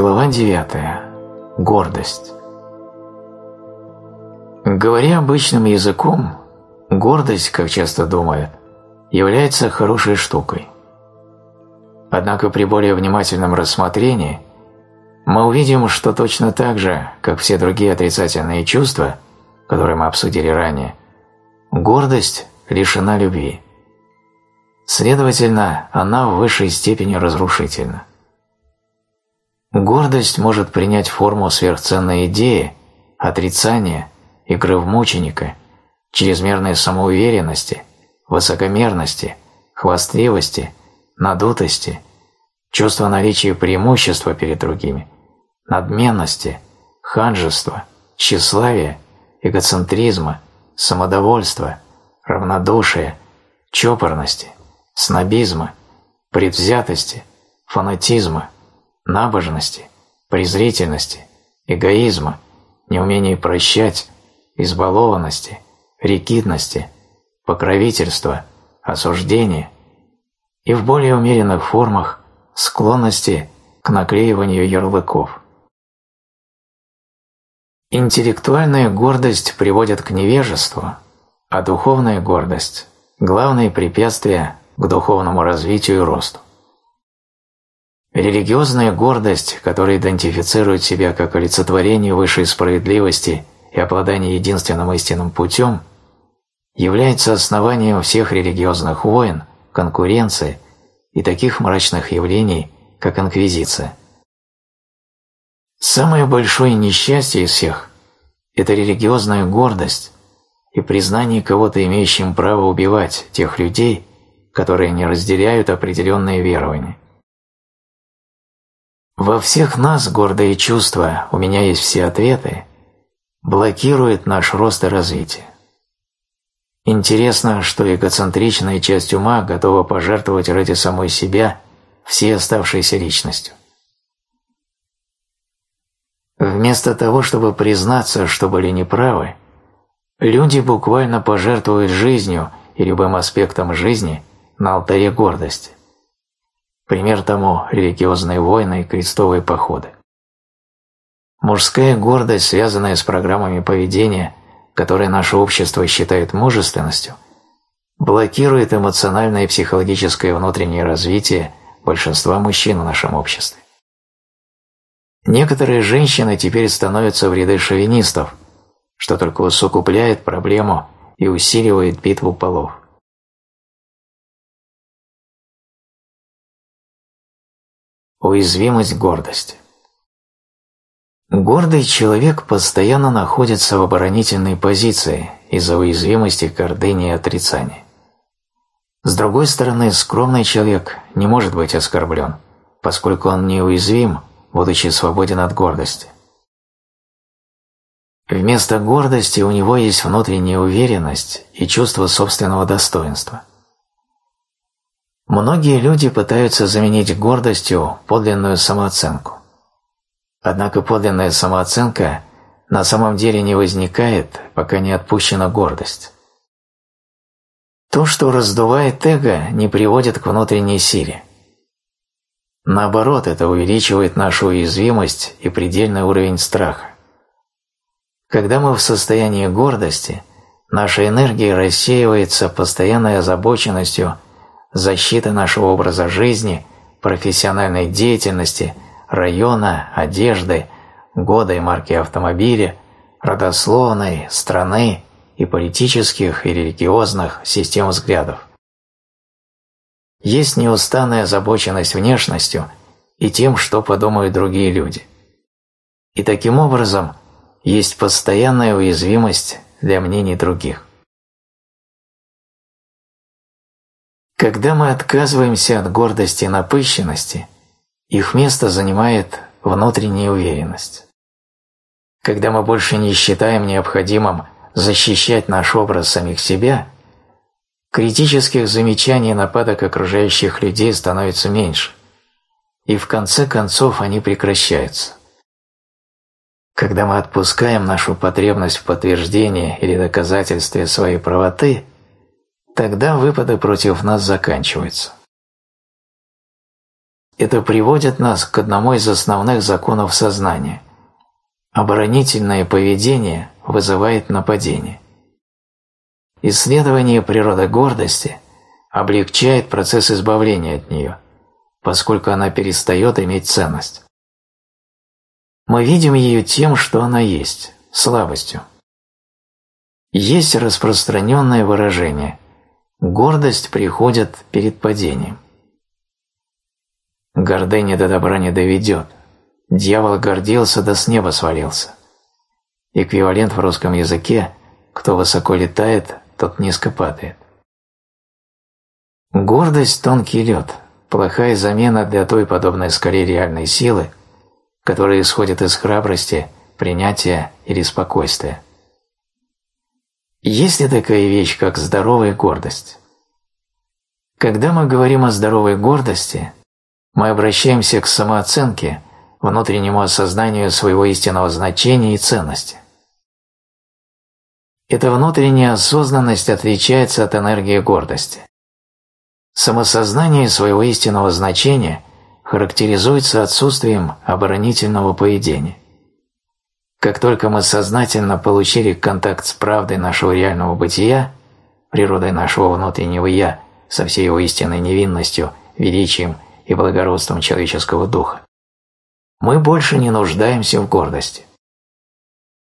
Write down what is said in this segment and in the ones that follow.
Глава 9. Гордость. Говоря обычным языком, гордость, как часто думают, является хорошей штукой. Однако при более внимательном рассмотрении мы увидим, что точно так же, как все другие отрицательные чувства, которые мы обсудили ранее, гордость лишена любви. Следовательно, она в высшей степени разрушительна. Гордость может принять форму сверхценной идеи, отрицания, игры в мученика, чрезмерной самоуверенности, высокомерности, хвастливости, надутости, чувства наличия преимущества перед другими, надменности, ханжества, тщеславия, эгоцентризма, самодовольства, равнодушия, чопорности, снобизма, предвзятости, фанатизма, набожности, презрительности, эгоизма, неумения прощать, избалованности, рекидности, покровительства, осуждения и в более умеренных формах склонности к наклеиванию ярлыков. Интеллектуальная гордость приводит к невежеству, а духовная гордость – главное препятствие к духовному развитию и росту. Религиозная гордость, которая идентифицирует себя как олицетворение высшей справедливости и обладание единственным истинным путем, является основанием всех религиозных войн, конкуренции и таких мрачных явлений, как инквизиция. Самое большое несчастье из всех – это религиозная гордость и признание кого-то имеющим право убивать тех людей, которые не разделяют определенные верования. Во всех нас гордые чувства «у меня есть все ответы» блокирует наш рост и развитие. Интересно, что эгоцентричная часть ума готова пожертвовать ради самой себя всей оставшейся личностью. Вместо того, чтобы признаться, что были неправы, люди буквально пожертвуют жизнью и любым аспектом жизни на алтаре гордости. Пример тому – религиозные войны и крестовые походы. Мужская гордость, связанная с программами поведения, которые наше общество считает мужественностью, блокирует эмоциональное и психологическое внутреннее развитие большинства мужчин в нашем обществе. Некоторые женщины теперь становятся в ряды шовинистов, что только усугубляет проблему и усиливает битву полов. Уязвимость гордости. Гордый человек постоянно находится в оборонительной позиции из-за уязвимости, гордыни и отрицания. С другой стороны, скромный человек не может быть оскорблен, поскольку он неуязвим, будучи свободен от гордости. Вместо гордости у него есть внутренняя уверенность и чувство собственного достоинства. Многие люди пытаются заменить гордостью подлинную самооценку. Однако подлинная самооценка на самом деле не возникает, пока не отпущена гордость. То, что раздувает эго, не приводит к внутренней силе. Наоборот, это увеличивает нашу уязвимость и предельный уровень страха. Когда мы в состоянии гордости, наша энергия рассеивается постоянной озабоченностью – защиты нашего образа жизни, профессиональной деятельности, района, одежды, года и марки автомобиля, родословной, страны и политических и религиозных систем взглядов. Есть неустанная озабоченность внешностью и тем, что подумают другие люди. И таким образом есть постоянная уязвимость для мнений других. Когда мы отказываемся от гордости и напыщенности, их место занимает внутренняя уверенность. Когда мы больше не считаем необходимым защищать наш образ самих себя, критических замечаний и нападок окружающих людей становится меньше, и в конце концов они прекращаются. Когда мы отпускаем нашу потребность в подтверждении или доказательстве своей правоты – тогда выпады против нас заканчиваются. Это приводит нас к одному из основных законов сознания. Оборонительное поведение вызывает нападение. Исследование природы гордости облегчает процесс избавления от нее, поскольку она перестает иметь ценность. Мы видим ее тем, что она есть, слабостью. Есть распространенное выражение «гордость приходит перед падением». Гордыня до добра не доведет. Дьявол гордился, да с неба свалился. Эквивалент в русском языке «кто высоко летает, тот низко падает». Гордость – тонкий лед, плохая замена для той подобной скорее реальной силы, которая исходит из храбрости, принятия или спокойствия. Есть ли такая вещь, как здоровая гордость? Когда мы говорим о здоровой гордости, мы обращаемся к самооценке, внутреннему осознанию своего истинного значения и ценности. Эта внутренняя осознанность отличается от энергии гордости. Самосознание своего истинного значения характеризуется отсутствием оборонительного поведения. Как только мы сознательно получили контакт с правдой нашего реального бытия, природой нашего внутреннего «я», со всей его истинной невинностью, величием и благородством человеческого духа, мы больше не нуждаемся в гордости.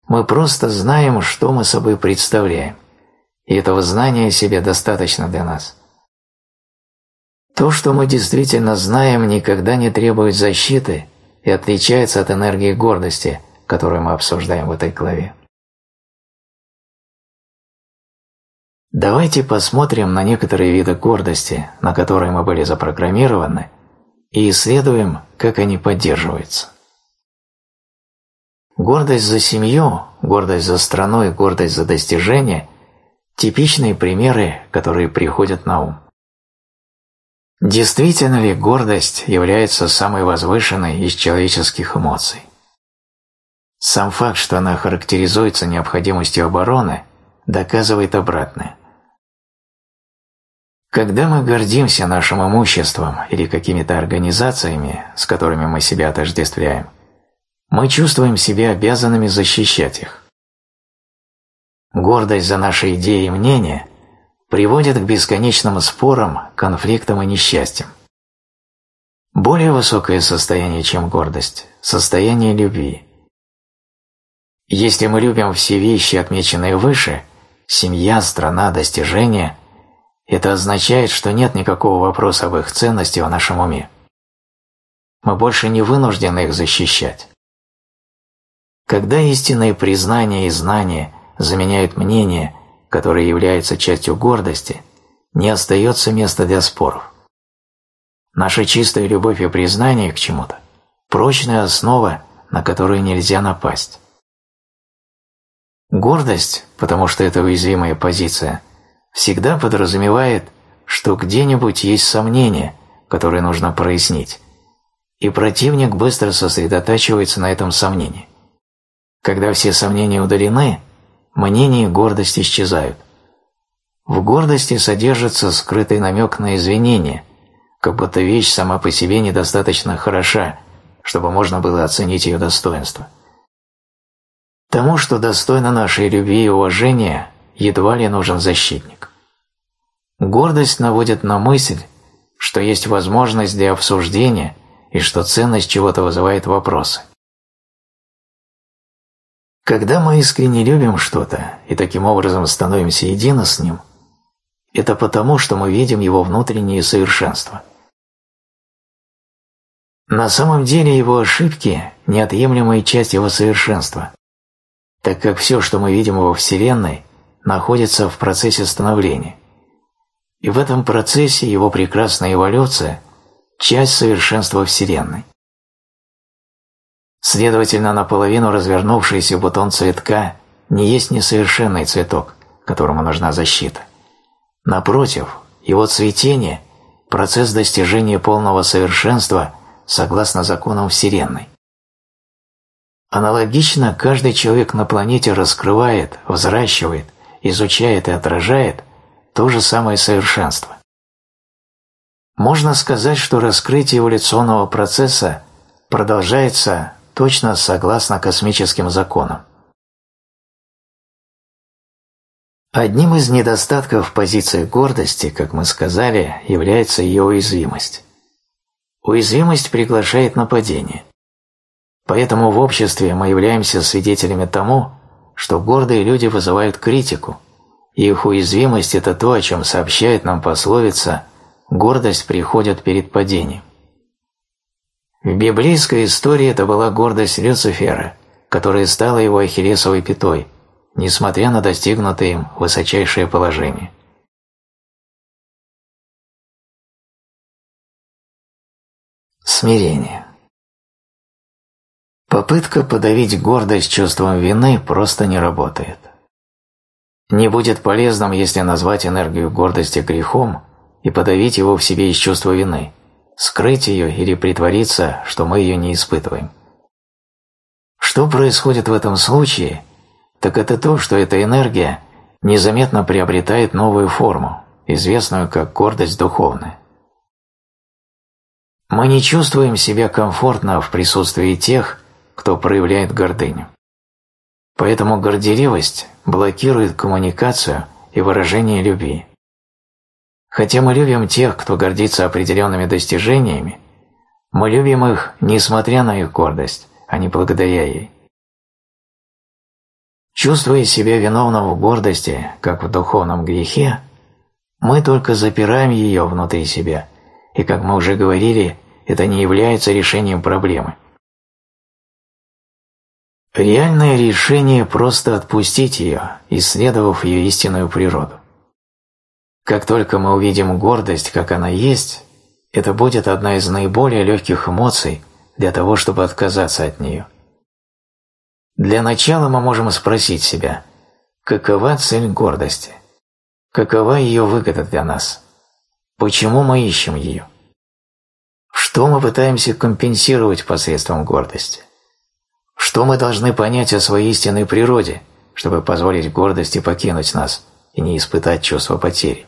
Мы просто знаем, что мы собой представляем, и этого знания себе достаточно для нас. То, что мы действительно знаем, никогда не требует защиты и отличается от энергии гордости, которую мы обсуждаем в этой главе. Давайте посмотрим на некоторые виды гордости, на которые мы были запрограммированы, и исследуем, как они поддерживаются. Гордость за семью, гордость за страну и гордость за достижения – типичные примеры, которые приходят на ум. Действительно ли гордость является самой возвышенной из человеческих эмоций? Сам факт, что она характеризуется необходимостью обороны, доказывает обратное. Когда мы гордимся нашим имуществом или какими-то организациями, с которыми мы себя отождествляем, мы чувствуем себя обязанными защищать их. Гордость за наши идеи и мнения приводит к бесконечным спорам, конфликтам и несчастьям. Более высокое состояние, чем гордость – состояние любви. Если мы любим все вещи, отмеченные выше – семья, страна, достижения – это означает, что нет никакого вопроса об их ценности в нашем уме. Мы больше не вынуждены их защищать. Когда истинные признания и знания заменяют мнение, которое является частью гордости, не остается места для споров. Наша чистая любовь и признание к чему-то – прочная основа, на которую нельзя напасть. Гордость, потому что это уязвимая позиция, всегда подразумевает, что где-нибудь есть сомнение, которое нужно прояснить, и противник быстро сосредотачивается на этом сомнении. Когда все сомнения удалены, мнение и гордость исчезают. В гордости содержится скрытый намек на извинение, как будто вещь сама по себе недостаточно хороша, чтобы можно было оценить ее достоинство. Тому, что достойно нашей любви и уважения, едва ли нужен защитник. Гордость наводит на мысль, что есть возможность для обсуждения и что ценность чего-то вызывает вопросы. Когда мы искренне любим что-то и таким образом становимся едины с ним, это потому, что мы видим его внутреннее совершенство. На самом деле его ошибки – неотъемлемая часть его совершенства, так как все, что мы видим во Вселенной, находится в процессе становления. И в этом процессе его прекрасная эволюция – часть совершенства Вселенной. Следовательно, наполовину развернувшийся бутон цветка не есть несовершенный цветок, которому нужна защита. Напротив, его цветение – процесс достижения полного совершенства согласно законам Вселенной. Аналогично каждый человек на планете раскрывает, взращивает, изучает и отражает то же самое совершенство. Можно сказать, что раскрытие эволюционного процесса продолжается точно согласно космическим законам. Одним из недостатков позиции гордости, как мы сказали, является ее уязвимость. Уязвимость приглашает нападение. Поэтому в обществе мы являемся свидетелями тому, что гордые люди вызывают критику, и их уязвимость – это то, о чем сообщает нам пословица «гордость приходит перед падением». В библейской истории это была гордость Люцифера, которая стала его ахиллесовой пятой – несмотря на достигнутое им высочайшее положение. Смирение Попытка подавить гордость чувством вины просто не работает. Не будет полезным, если назвать энергию гордости грехом и подавить его в себе из чувства вины, скрыть ее или притвориться, что мы ее не испытываем. Что происходит в этом случае – так это то, что эта энергия незаметно приобретает новую форму, известную как гордость духовная. Мы не чувствуем себя комфортно в присутствии тех, кто проявляет гордыню. Поэтому горделивость блокирует коммуникацию и выражение любви. Хотя мы любим тех, кто гордится определенными достижениями, мы любим их, несмотря на их гордость, а не благодаря ей. Чувствуя себя виновным в гордости, как в духовном грехе, мы только запираем ее внутри себя, и, как мы уже говорили, это не является решением проблемы. Реальное решение – просто отпустить ее, исследовав ее истинную природу. Как только мы увидим гордость, как она есть, это будет одна из наиболее легких эмоций для того, чтобы отказаться от нее – для начала мы можем спросить себя, какова цель гордости? Какова ее выгода для нас? Почему мы ищем ее? Что мы пытаемся компенсировать посредством гордости? Что мы должны понять о своей истинной природе, чтобы позволить гордости покинуть нас и не испытать чувство потери?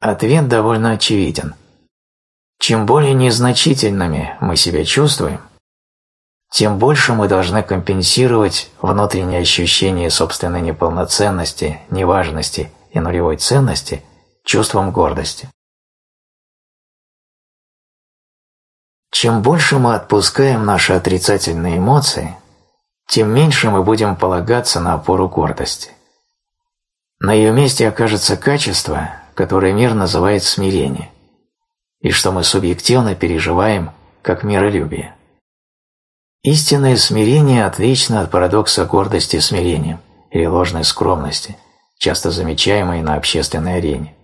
Ответ довольно очевиден. Чем более незначительными мы себя чувствуем, тем больше мы должны компенсировать внутреннее ощущение собственной неполноценности, неважности и нулевой ценности чувством гордости. Чем больше мы отпускаем наши отрицательные эмоции, тем меньше мы будем полагаться на опору гордости. На ее месте окажется качество, которое мир называет смирение, и что мы субъективно переживаем как миролюбие. Истинное смирение отлично от парадокса гордости смирением или ложной скромности, часто замечаемой на общественной арене.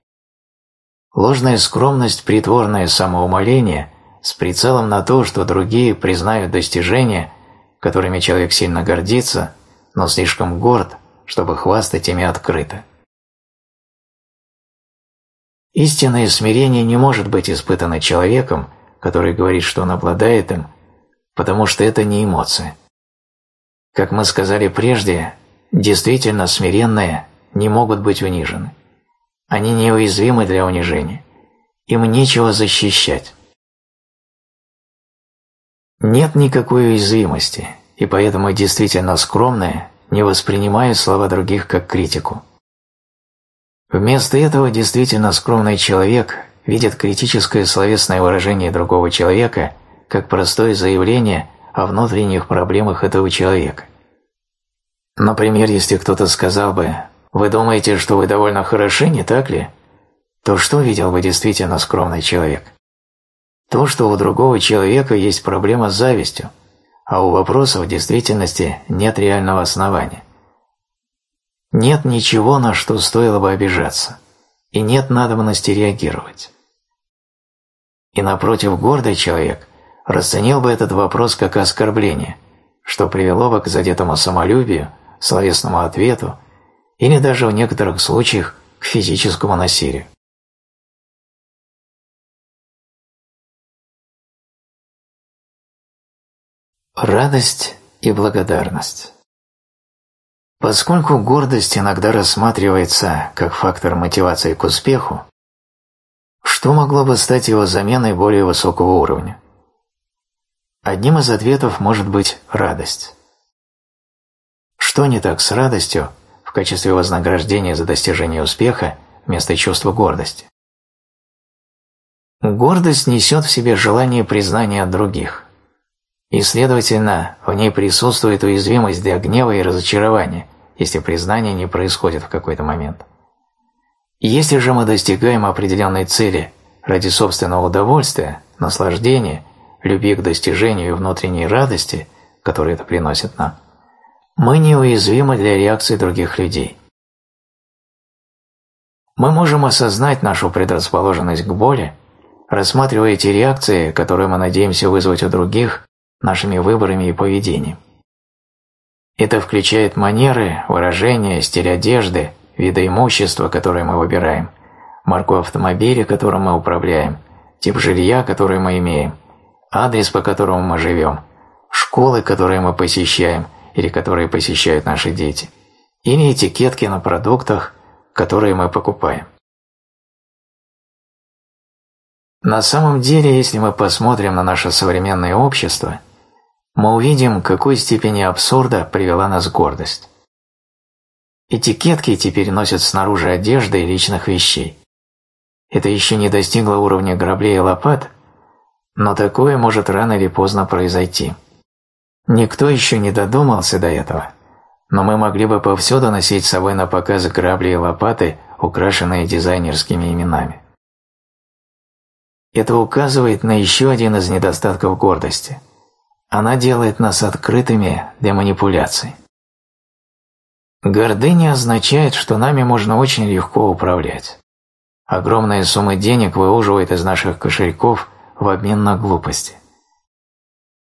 Ложная скромность – притворное самоумоление с прицелом на то, что другие признают достижения, которыми человек сильно гордится, но слишком горд, чтобы хвастать ими открыто. Истинное смирение не может быть испытано человеком, который говорит, что он обладает им, потому что это не эмоции. Как мы сказали прежде, действительно смиренные не могут быть унижены. Они неуязвимы для унижения. Им нечего защищать. Нет никакой уязвимости, и поэтому действительно скромные не воспринимают слова других как критику. Вместо этого действительно скромный человек видит критическое словесное выражение другого человека – как простое заявление о внутренних проблемах этого человека. Например, если кто-то сказал бы «Вы думаете, что вы довольно хороши, не так ли?» то что видел бы действительно скромный человек? То, что у другого человека есть проблема с завистью, а у вопроса в действительности нет реального основания. Нет ничего, на что стоило бы обижаться, и нет надобности реагировать. И напротив гордый человек расценил бы этот вопрос как оскорбление, что привело бы к задетому самолюбию, словесному ответу или даже в некоторых случаях к физическому насилию. Радость и благодарность Поскольку гордость иногда рассматривается как фактор мотивации к успеху, Что могло бы стать его заменой более высокого уровня? Одним из ответов может быть радость. Что не так с радостью в качестве вознаграждения за достижение успеха вместо чувства гордости? Гордость несет в себе желание признания от других. И, следовательно, в ней присутствует уязвимость для гнева и разочарования, если признание не происходит в какой-то момент. Если же мы достигаем определенной цели ради собственного удовольствия, наслаждения, любви к достижению и внутренней радости, которые это приносит нам, мы неуязвимы для реакции других людей. Мы можем осознать нашу предрасположенность к боли, рассматривая эти реакции, которые мы надеемся вызвать у других, нашими выборами и поведением. Это включает манеры, выражения, стиль одежды, виды имущества, которое мы выбираем, марку автомобиля, которым мы управляем, тип жилья, которое мы имеем, адрес, по которому мы живем, школы, которые мы посещаем или которые посещают наши дети, или этикетки на продуктах, которые мы покупаем. На самом деле, если мы посмотрим на наше современное общество, мы увидим, какой степени абсурда привела нас гордость. Этикетки теперь носят снаружи одежды и личных вещей. Это еще не достигло уровня граблей и лопат, но такое может рано или поздно произойти. Никто еще не додумался до этого, но мы могли бы повсюду носить с собой на показ грабли и лопаты, украшенные дизайнерскими именами. Это указывает на еще один из недостатков гордости – она делает нас открытыми для манипуляций. Гордыня означает, что нами можно очень легко управлять. Огромные суммы денег выуживает из наших кошельков в обмен на глупости.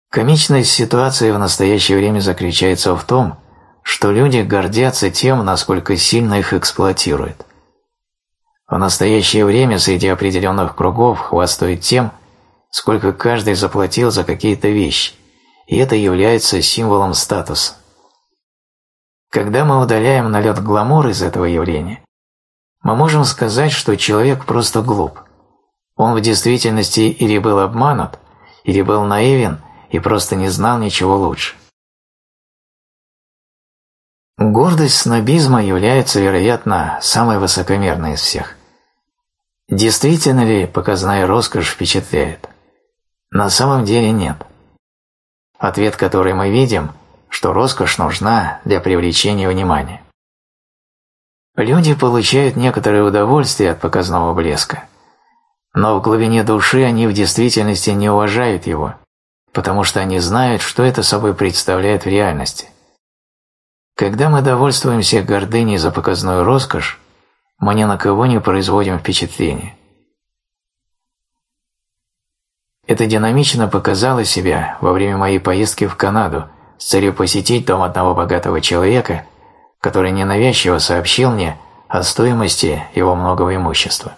Комичность ситуации в настоящее время заключается в том, что люди гордятся тем, насколько сильно их эксплуатируют. В настоящее время среди определенных кругов хвастают тем, сколько каждый заплатил за какие-то вещи, и это является символом статуса. Когда мы удаляем налет гламур из этого явления, мы можем сказать, что человек просто глуп. Он в действительности или был обманут, или был наивен и просто не знал ничего лучше. Гордость снобизма является, вероятно, самой высокомерной из всех. Действительно ли показная роскошь впечатляет? На самом деле нет. Ответ, который мы видим, что роскошь нужна для привлечения внимания. Люди получают некоторое удовольствие от показного блеска, но в глубине души они в действительности не уважают его, потому что они знают, что это собой представляет в реальности. Когда мы довольствуемся гордыней за показную роскошь, мы ни на кого не производим впечатления. Это динамично показало себя во время моей поездки в Канаду с целью посетить дом одного богатого человека, который ненавязчиво сообщил мне о стоимости его многого имущества.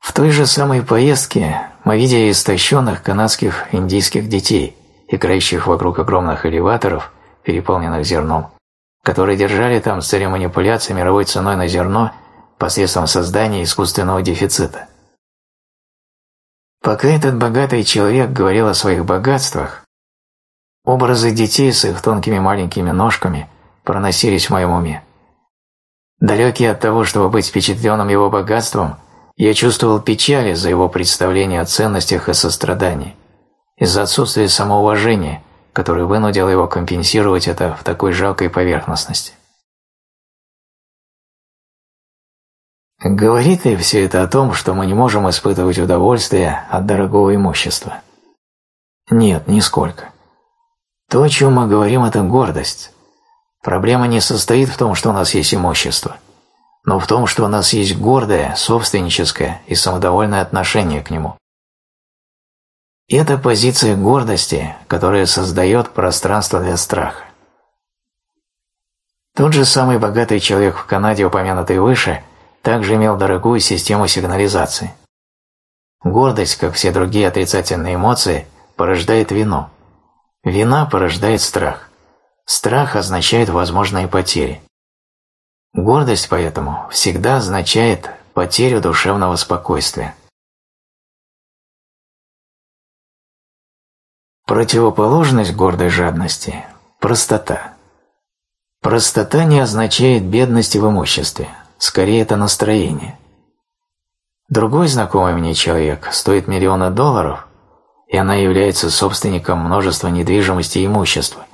В той же самой поездке мы видели истощенных канадских индийских детей, играющих вокруг огромных элеваторов, переполненных зерном, которые держали там с целью манипуляции мировой ценой на зерно посредством создания искусственного дефицита. Пока этот богатый человек говорил о своих богатствах, образы детей с их тонкими маленькими ножками проносились в моем уме. Далекий от того, чтобы быть впечатленным его богатством, я чувствовал печаль из-за его представления о ценностях и сострадании, из-за отсутствия самоуважения, которое вынудило его компенсировать это в такой жалкой поверхностности. Говорит ли все это о том, что мы не можем испытывать удовольствие от дорогого имущества? Нет, нисколько. То, о чем мы говорим, это гордость. Проблема не состоит в том, что у нас есть имущество, но в том, что у нас есть гордое, собственническое и самодовольное отношение к нему. Это позиция гордости, которая создает пространство для страха. Тот же самый богатый человек в Канаде, упомянутый выше, также имел дорогую систему сигнализации. Гордость, как все другие отрицательные эмоции, порождает вину. Вина порождает страх. Страх означает возможные потери. Гордость поэтому всегда означает потерю душевного спокойствия. Противоположность гордой жадности – простота. Простота не означает бедности в имуществе, скорее это настроение. Другой знакомый мне человек стоит миллиона долларов, и она является собственником множества недвижимости и имущества.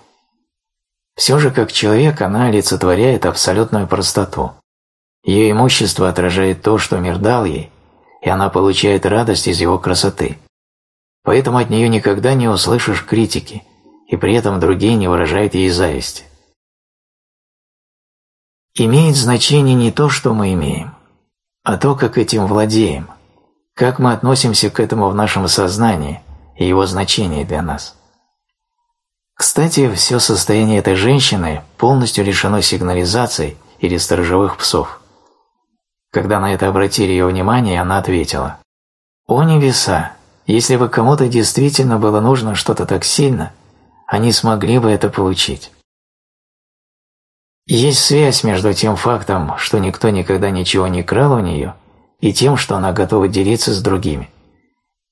Все же как человек она олицетворяет абсолютную простоту. Ее имущество отражает то, что мир дал ей, и она получает радость из его красоты. Поэтому от нее никогда не услышишь критики, и при этом другие не выражают ей зависти. Имеет значение не то, что мы имеем, а то, как этим владеем, как мы относимся к этому в нашем сознании и его значение для нас. Кстати, все состояние этой женщины полностью лишено сигнализаций или сторожевых псов. Когда на это обратили ее внимание, она ответила «О небеса, если бы кому-то действительно было нужно что-то так сильно, они смогли бы это получить». Есть связь между тем фактом, что никто никогда ничего не крал у нее, и тем, что она готова делиться с другими.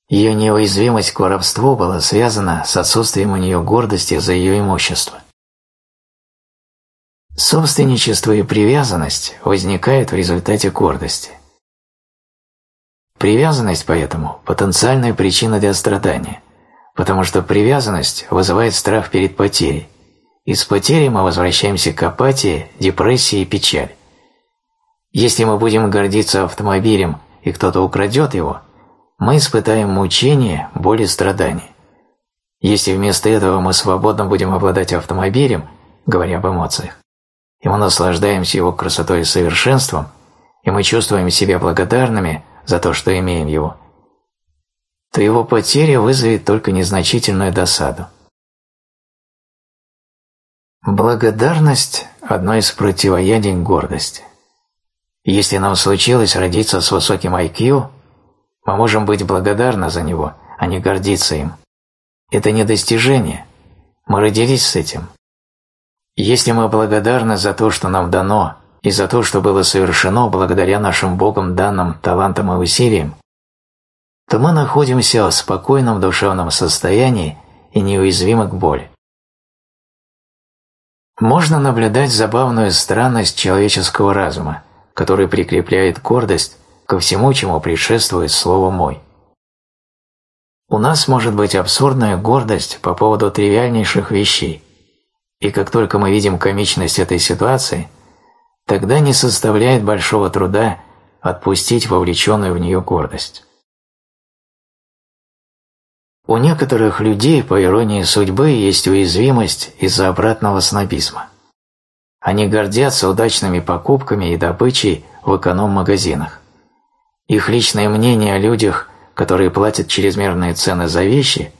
Ее неуязвимость к воровству была связана с отсутствием у нее гордости за ее имущество. Собственничество и привязанность возникают в результате гордости. Привязанность поэтому – потенциальная причина для страдания, потому что привязанность вызывает страх перед потерей, и с потерей мы возвращаемся к апатии, депрессии и печали. Если мы будем гордиться автомобилем и кто-то украдет его, мы испытаем мучение, боль и страдания. Если вместо этого мы свободно будем обладать автомобилем, говоря об эмоциях, и мы наслаждаемся его красотой и совершенством, и мы чувствуем себя благодарными за то, что имеем его, то его потеря вызовет только незначительную досаду. Благодарность – одно из противоядий гордости. Если нам случилось родиться с высоким IQ, мы можем быть благодарны за него, а не гордиться им. Это не достижение. Мы родились с этим. Если мы благодарны за то, что нам дано, и за то, что было совершено благодаря нашим Богом данным талантам и усилиям, то мы находимся в спокойном душевном состоянии и неуязвимы к боли. Можно наблюдать забавную странность человеческого разума, который прикрепляет гордость ко всему, чему предшествует слово «мой». У нас может быть абсурдная гордость по поводу тривиальнейших вещей, и как только мы видим комичность этой ситуации, тогда не составляет большого труда отпустить вовлеченную в нее гордость. У некоторых людей, по иронии судьбы, есть уязвимость из-за обратного снобизма. Они гордятся удачными покупками и добычей в эконом-магазинах. Их личное мнение о людях, которые платят чрезмерные цены за вещи,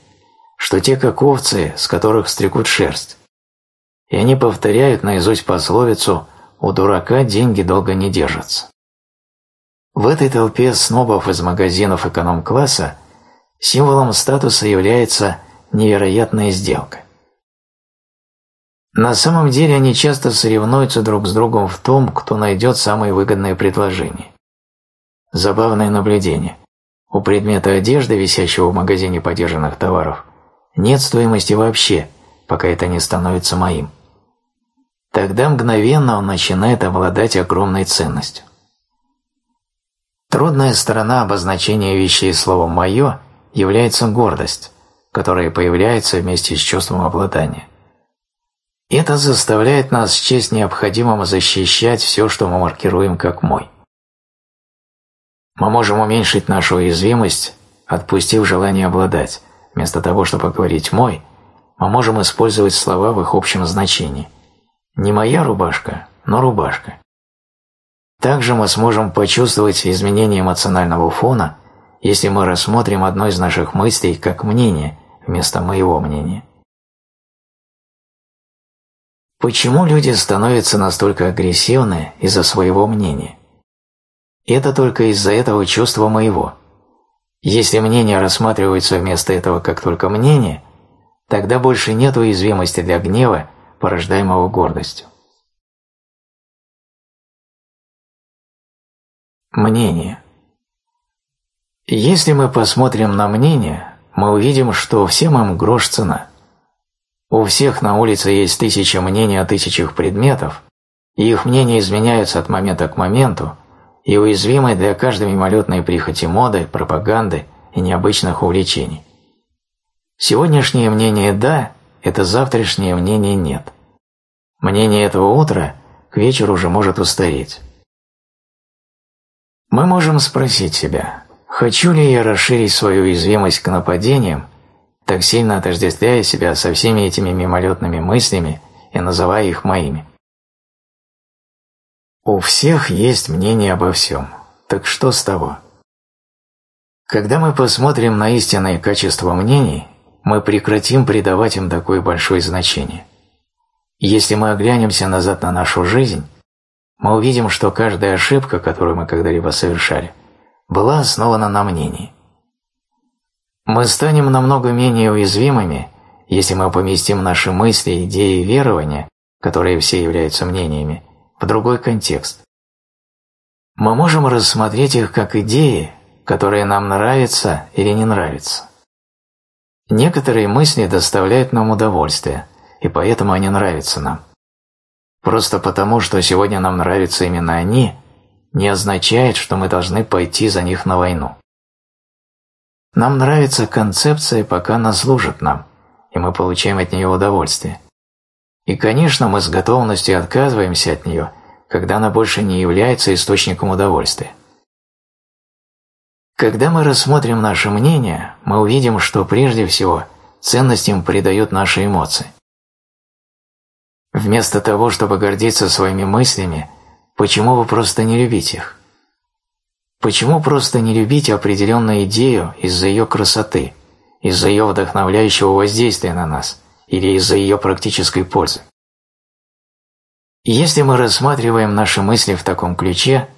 что те как овцы, с которых стригут шерсть, и они повторяют наизусть пословицу «у дурака деньги долго не держатся». В этой толпе снобов из магазинов эконом-класса символом статуса является невероятная сделка. На самом деле они часто соревнуются друг с другом в том, кто найдет самое выгодное предложение. Забавное наблюдение. У предмета одежды, висящего в магазине подержанных товаров, нет стоимости вообще – пока это не становится моим. Тогда мгновенно он начинает обладать огромной ценностью. Трудная сторона обозначения вещей словом «моё» является гордость, которая появляется вместе с чувством обладания. Это заставляет нас счесть необходимым защищать все, что мы маркируем как «мой». Мы можем уменьшить нашу уязвимость, отпустив желание обладать, вместо того, чтобы говорить «мой», мы можем использовать слова в их общем значении. Не моя рубашка, но рубашка. Также мы сможем почувствовать изменение эмоционального фона, если мы рассмотрим одно из наших мыслей как мнение вместо моего мнения. Почему люди становятся настолько агрессивны из-за своего мнения? Это только из-за этого чувства моего. Если мнение рассматривается вместо этого как только мнение – Тогда больше нет уязвимости для гнева, порождаемого гордостью. Мнение. Если мы посмотрим на мнение, мы увидим, что всем им грош цена. У всех на улице есть тысяча мнений о тысячах предметов, и их мнения изменяются от момента к моменту, и уязвимы для каждой мимолетной прихоти моды, пропаганды и необычных увлечений. Сегодняшнее мнение «да» – это завтрашнее мнение «нет». Мнение этого утра к вечеру уже может устареть. Мы можем спросить себя, хочу ли я расширить свою уязвимость к нападениям, так сильно отождествляя себя со всеми этими мимолетными мыслями и называя их моими. У всех есть мнение обо всем, так что с того? Когда мы посмотрим на истинное качество мнений, мы прекратим придавать им такое большое значение. Если мы оглянемся назад на нашу жизнь, мы увидим, что каждая ошибка, которую мы когда-либо совершали, была основана на мнении. Мы станем намного менее уязвимыми, если мы поместим наши мысли, идеи и верования, которые все являются мнениями, в другой контекст. Мы можем рассмотреть их как идеи, которые нам нравятся или не нравятся. Некоторые мысли доставляют нам удовольствие, и поэтому они нравятся нам. Просто потому, что сегодня нам нравятся именно они, не означает, что мы должны пойти за них на войну. Нам нравится концепция, пока она служит нам, и мы получаем от нее удовольствие. И, конечно, мы с готовностью отказываемся от нее, когда она больше не является источником удовольствия. Когда мы рассмотрим наше мнение, мы увидим, что прежде всего ценность им придают наши эмоции. Вместо того, чтобы гордиться своими мыслями, почему вы просто не любите их? Почему просто не любить определенную идею из-за ее красоты, из-за ее вдохновляющего воздействия на нас или из-за ее практической пользы? Если мы рассматриваем наши мысли в таком ключе,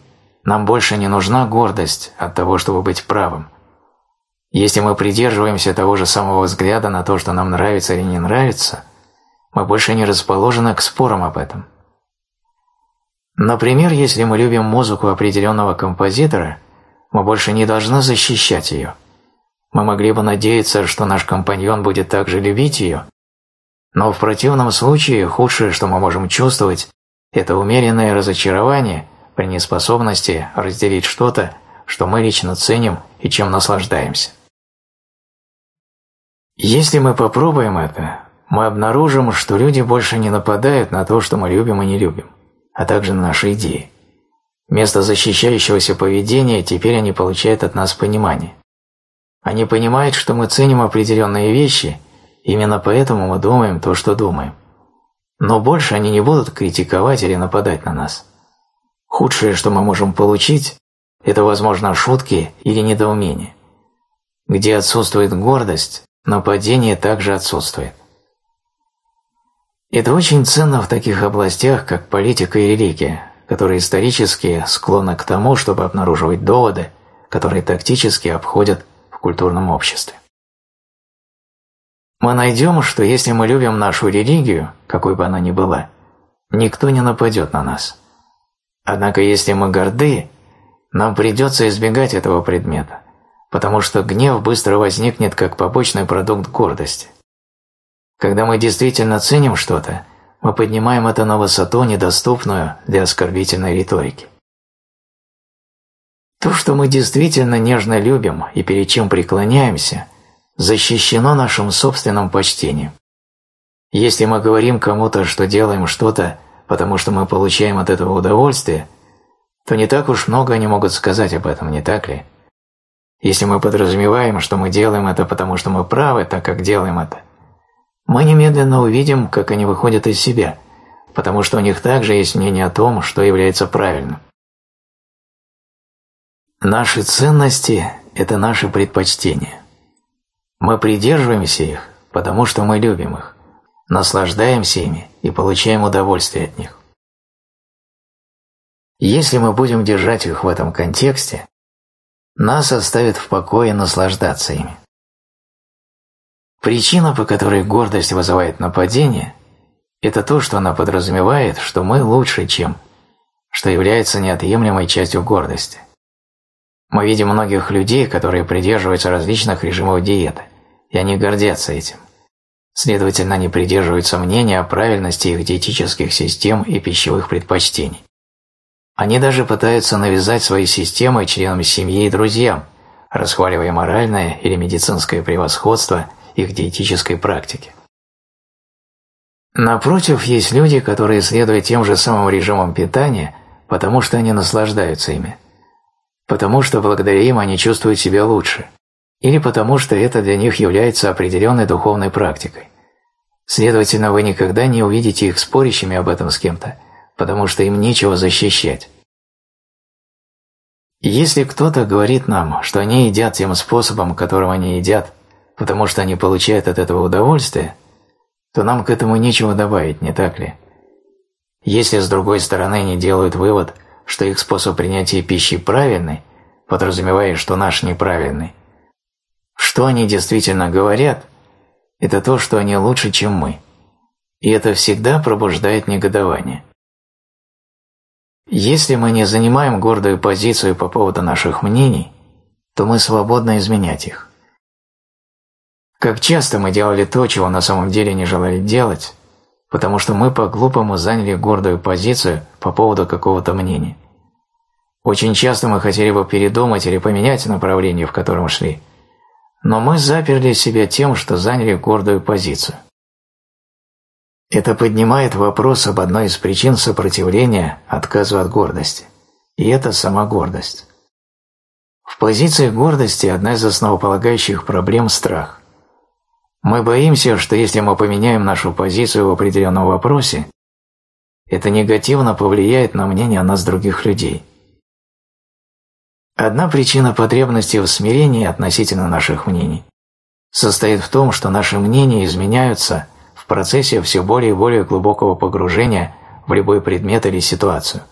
нам больше не нужна гордость от того, чтобы быть правым. Если мы придерживаемся того же самого взгляда на то, что нам нравится или не нравится – мы больше не расположены к спорам об этом. Например, если мы любим музыку определенного композитора, мы больше не должны защищать ее. Мы могли бы надеяться, что наш компаньон будет также любить ее, но в противном случае худшее, что мы можем чувствовать, это умеренное разочарование при неспособности разделить что-то, что мы лично ценим и чем наслаждаемся. Если мы попробуем это, мы обнаружим, что люди больше не нападают на то, что мы любим и не любим, а также на наши идеи. Вместо защищающегося поведения теперь они получают от нас понимание. Они понимают, что мы ценим определенные вещи, именно поэтому мы думаем то, что думаем. Но больше они не будут критиковать или нападать на нас. Худшее, что мы можем получить, это, возможно, шутки или недоумение. Где отсутствует гордость, нападение также отсутствует. Это очень ценно в таких областях, как политика и религия, которые исторически склонны к тому, чтобы обнаруживать доводы, которые тактически обходят в культурном обществе. Мы найдем, что если мы любим нашу религию, какой бы она ни была, никто не нападет на нас. Однако если мы горды, нам придется избегать этого предмета, потому что гнев быстро возникнет как побочный продукт гордости. Когда мы действительно ценим что-то, мы поднимаем это на высоту, недоступную для оскорбительной риторики. То, что мы действительно нежно любим и перед чем преклоняемся, защищено нашим собственным почтением. Если мы говорим кому-то, что делаем что-то, потому что мы получаем от этого удовольствие, то не так уж много они могут сказать об этом, не так ли? Если мы подразумеваем, что мы делаем это потому, что мы правы, так как делаем это, мы немедленно увидим, как они выходят из себя, потому что у них также есть мнение о том, что является правильным. Наши ценности – это наши предпочтения. Мы придерживаемся их, потому что мы любим их, наслаждаемся ими и получаем удовольствие от них. Если мы будем держать их в этом контексте, нас оставят в покое наслаждаться ими. Причина, по которой гордость вызывает нападение, это то, что она подразумевает, что мы лучше, чем, что является неотъемлемой частью гордости. Мы видим многих людей, которые придерживаются различных режимов диеты, и они гордятся этим. Следовательно, они придерживаются мнения о правильности их диетических систем и пищевых предпочтений. Они даже пытаются навязать свои системы членам семьи и друзьям, расхваливая моральное или медицинское превосходство их диетической практики. Напротив, есть люди, которые следуют тем же самым режимам питания, потому что они наслаждаются ими, потому что благодаря им они чувствуют себя лучше, или потому что это для них является определенной духовной практикой. Следовательно, вы никогда не увидите их спорящими об этом с кем-то, потому что им нечего защищать. Если кто-то говорит нам, что они едят тем способом, которым они едят, потому что они получают от этого удовольствие – то нам к этому нечего добавить, не так ли? Если с другой стороны они делают вывод, что их способ принятия пищи правильный, подразумевая, что наш неправильный, что они действительно говорят, это то, что они лучше, чем мы. И это всегда пробуждает негодование. Если мы не занимаем гордую позицию по поводу наших мнений, то мы свободны изменять их. Как часто мы делали то, чего на самом деле не желали делать, потому что мы по-глупому заняли гордую позицию по поводу какого-то мнения. Очень часто мы хотели бы передумать или поменять направление, в котором шли, но мы заперли себя тем, что заняли гордую позицию. Это поднимает вопрос об одной из причин сопротивления отказу от гордости, и это сама гордость. В позиции гордости одна из основополагающих проблем – страх – мы боимся, что если мы поменяем нашу позицию в определенном вопросе, это негативно повлияет на мнение о нас других людей. Одна причина потребности в смирении относительно наших мнений состоит в том, что наши мнения изменяются в процессе все более и более глубокого погружения в любой предмет или ситуацию.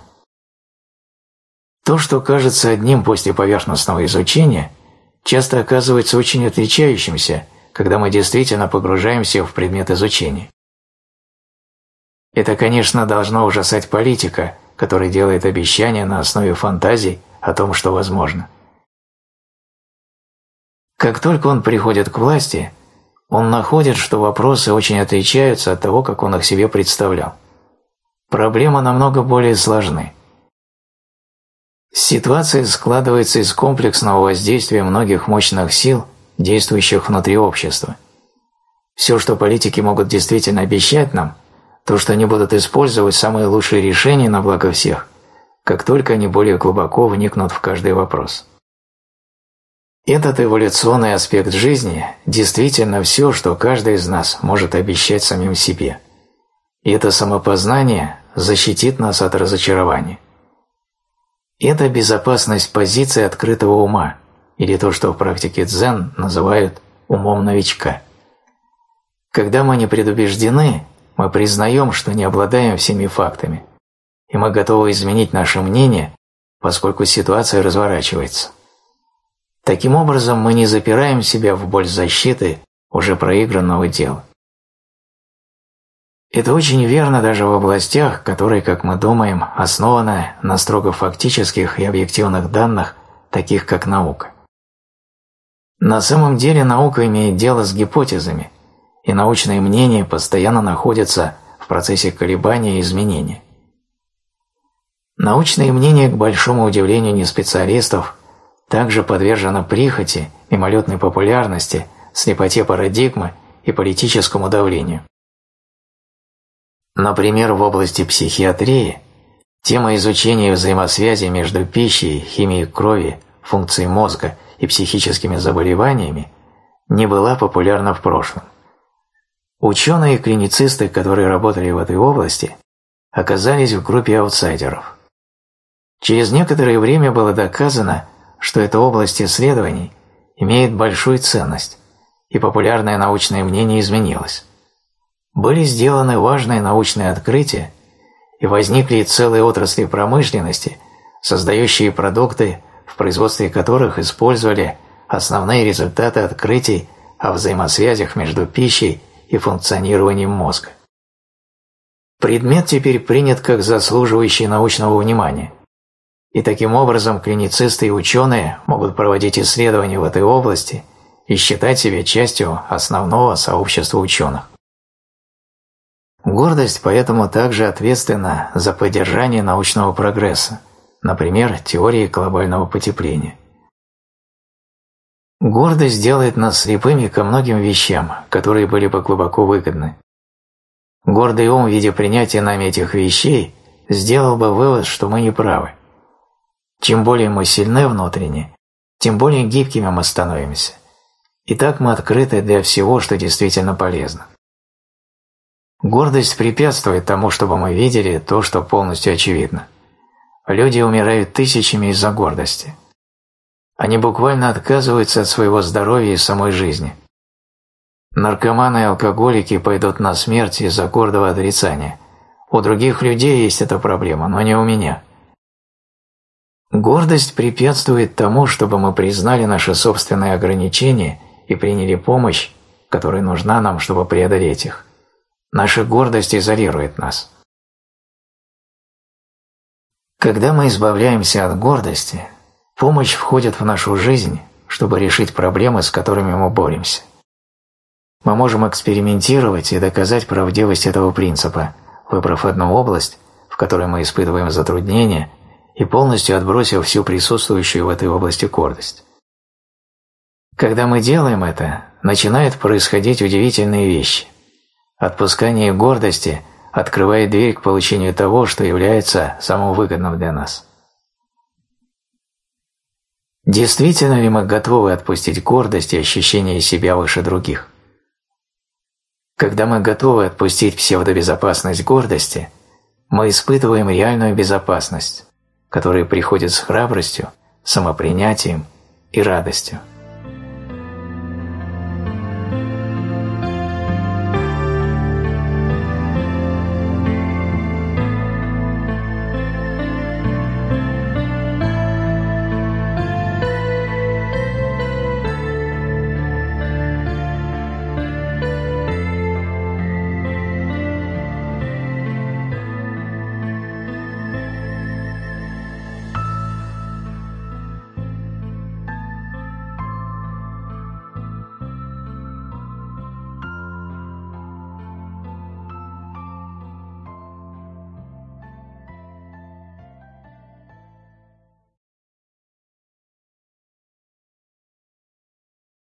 То, что кажется одним после поверхностного изучения, часто оказывается очень отличающимся когда мы действительно погружаемся в предмет изучения. Это, конечно, должно ужасать политика, который делает обещания на основе фантазий о том, что возможно. Как только он приходит к власти, он находит, что вопросы очень отличаются от того, как он их себе представлял. Проблема намного более сложны. Ситуация складывается из комплексного воздействия многих мощных сил действующих внутри общества. Все, что политики могут действительно обещать нам, то, что они будут использовать самые лучшие решения на благо всех, как только они более глубоко вникнут в каждый вопрос. Этот эволюционный аспект жизни действительно все, что каждый из нас может обещать самим себе. И это самопознание защитит нас от разочарования. Это безопасность позиции открытого ума – или то, что в практике дзен называют умом новичка. Когда мы не предубеждены, мы признаем, что не обладаем всеми фактами, и мы готовы изменить наше мнение, поскольку ситуация разворачивается. Таким образом, мы не запираем себя в боль защиты уже проигранного дела. Это очень верно даже в областях, которые, как мы думаем, основаны на строго фактических и объективных данных, таких как наука. На самом деле наука имеет дело с гипотезами, и научные мнения постоянно находятся в процессе колебания и изменения. Научные мнения, к большому удивлению неспециалистов, также подвержены прихоти, мимолетной популярности, слепоте парадигмы и политическому давлению. Например, в области психиатрии тема изучения взаимосвязи между пищей, химией крови, функцией мозга и психическими заболеваниями не была популярна в прошлом. Ученые и клиницисты, которые работали в этой области, оказались в группе аутсайдеров. Через некоторое время было доказано, что эта область исследований имеет большую ценность, и популярное научное мнение изменилось. Были сделаны важные научные открытия, и возникли целые отрасли промышленности, создающие продукты в производстве которых использовали основные результаты открытий о взаимосвязях между пищей и функционированием мозга. Предмет теперь принят как заслуживающий научного внимания, И таким образом клиницисты и ученые могут проводить исследования в этой области и считать себя частью основного сообщества ученых. Гордость поэтому также ответственна за поддержание научного прогресса, например, теории глобального потепления. Гордость делает нас слепыми ко многим вещам, которые были бы глубоко выгодны. Гордый ум в виде принятия нами этих вещей сделал бы вывод, что мы не правы. Чем более мы сильны внутренне, тем более гибкими мы становимся. И так мы открыты для всего, что действительно полезно. Гордость препятствует тому, чтобы мы видели то, что полностью очевидно. Люди умирают тысячами из-за гордости. Они буквально отказываются от своего здоровья и самой жизни. Наркоманы и алкоголики пойдут на смерть из-за гордого отрицания. У других людей есть эта проблема, но не у меня. Гордость препятствует тому, чтобы мы признали наши собственные ограничения и приняли помощь, которая нужна нам, чтобы преодолеть их. Наша гордость изолирует нас. Когда мы избавляемся от гордости, помощь входит в нашу жизнь, чтобы решить проблемы, с которыми мы боремся. Мы можем экспериментировать и доказать правдивость этого принципа, выбрав одну область, в которой мы испытываем затруднения, и полностью отбросив всю присутствующую в этой области гордость. Когда мы делаем это, начинают происходить удивительные вещи. Отпускание гордости открывает дверь к получению того, что является самым выгодным для нас. Действительно ли мы готовы отпустить гордость и ощущение себя выше других? Когда мы готовы отпустить псевдобезопасность гордости, мы испытываем реальную безопасность, которая приходит с храбростью, самопринятием и радостью.